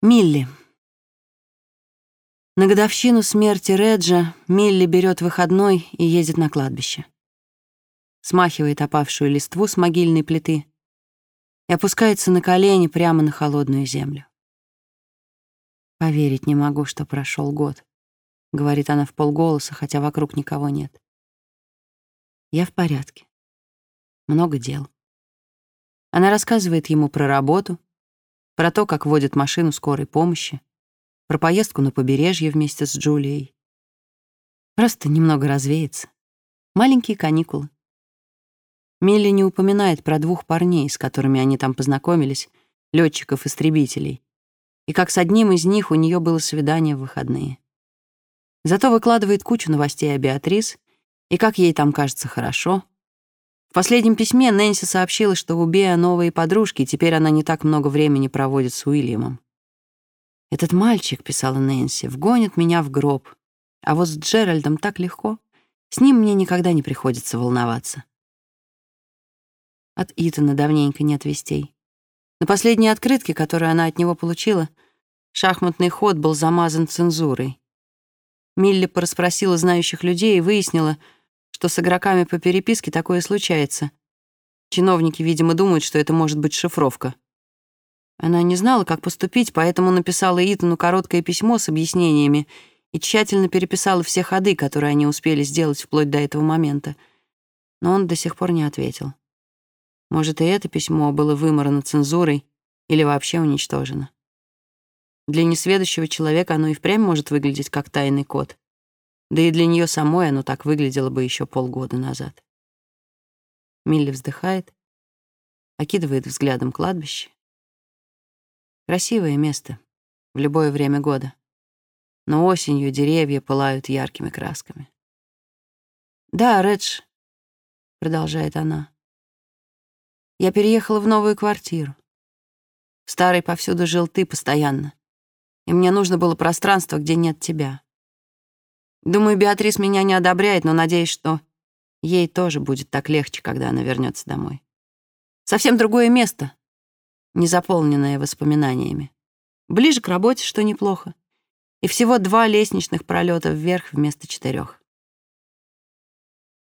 Милли. На годовщину смерти Реджа Милли берет выходной и едет на кладбище. Смахивает опавшую листву с могильной плиты и опускается на колени прямо на холодную землю. «Поверить не могу, что прошел год», — говорит она в полголоса, хотя вокруг никого нет. «Я в порядке. Много дел». Она рассказывает ему про работу, про то, как водят машину скорой помощи, про поездку на побережье вместе с Джулией. Просто немного развеяться. Маленькие каникулы. Милли не упоминает про двух парней, с которыми они там познакомились, летчиков-истребителей, и как с одним из них у нее было свидание в выходные. Зато выкладывает кучу новостей о Беатрис и как ей там кажется хорошо — в последнем письме Нэнси сообщила, что у Беа новые подружки, и теперь она не так много времени проводит с Уильямом. «Этот мальчик», — писала Нэнси, — «вгонит меня в гроб. А вот с Джеральдом так легко. С ним мне никогда не приходится волноваться». От Итана давненько нет вестей. На последней открытке, которую она от него получила, шахматный ход был замазан цензурой. Милли порасспросила знающих людей и выяснила — что с игроками по переписке такое случается. Чиновники, видимо, думают, что это может быть шифровка. Она не знала, как поступить, поэтому написала Итану короткое письмо с объяснениями и тщательно переписала все ходы, которые они успели сделать вплоть до этого момента. Но он до сих пор не ответил. Может, и это письмо было выморано цензурой или вообще уничтожено. Для несведущего человека оно и впрямь может выглядеть как тайный код. Да и для нее самой оно так выглядело бы еще полгода назад. Милли вздыхает, окидывает взглядом кладбище. Красивое место в любое время года. Но осенью деревья пылают яркими красками. «Да, Редж», — продолжает она, — «я переехала в новую квартиру. В старой повсюду жил ты постоянно, и мне нужно было пространство, где нет тебя. Думаю, Беатрис меня не одобряет, но надеюсь, что ей тоже будет так легче, когда она вернется домой. Совсем другое место, не заполненное воспоминаниями. Ближе к работе, что неплохо. И всего два лестничных пролета вверх вместо четырех.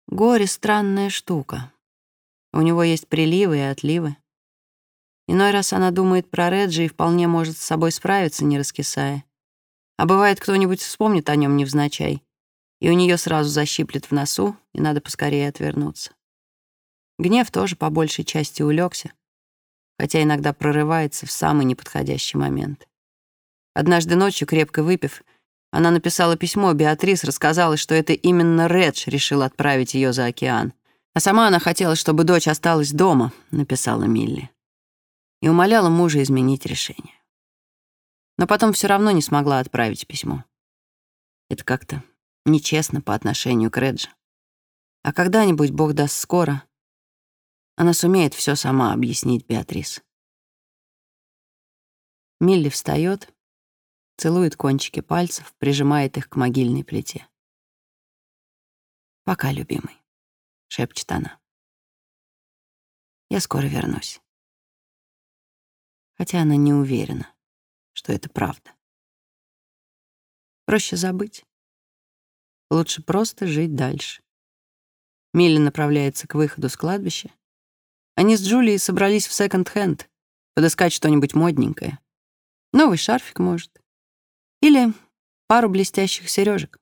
Горе — странная штука. У него есть приливы и отливы. Иной раз она думает про Реджи и вполне может с собой справиться, не раскисая. А бывает, кто-нибудь вспомнит о нем невзначай, и у нее сразу защиплет в носу, и надо поскорее отвернуться. Гнев тоже по большей части улегся, хотя иногда прорывается в самый неподходящий момент. Однажды ночью, крепко выпив, она написала письмо Беатрис, рассказала, что это именно Редж решил отправить ее за океан. А сама она хотела, чтобы дочь осталась дома, написала Милли. И умоляла мужа изменить решение но потом все равно не смогла отправить письмо. Это как-то нечестно по отношению к Реджи. А когда-нибудь, Бог даст скоро, она сумеет все сама объяснить Беатрис. Милли встает, целует кончики пальцев, прижимает их к могильной плите. «Пока, любимый», — шепчет она. «Я скоро вернусь». Хотя она не уверена что это правда. Проще забыть. Лучше просто жить дальше. Милли направляется к выходу с кладбища. Они с Джулией собрались в секонд-хенд, подыскать что-нибудь модненькое. Новый шарфик, может. Или пару блестящих сережек.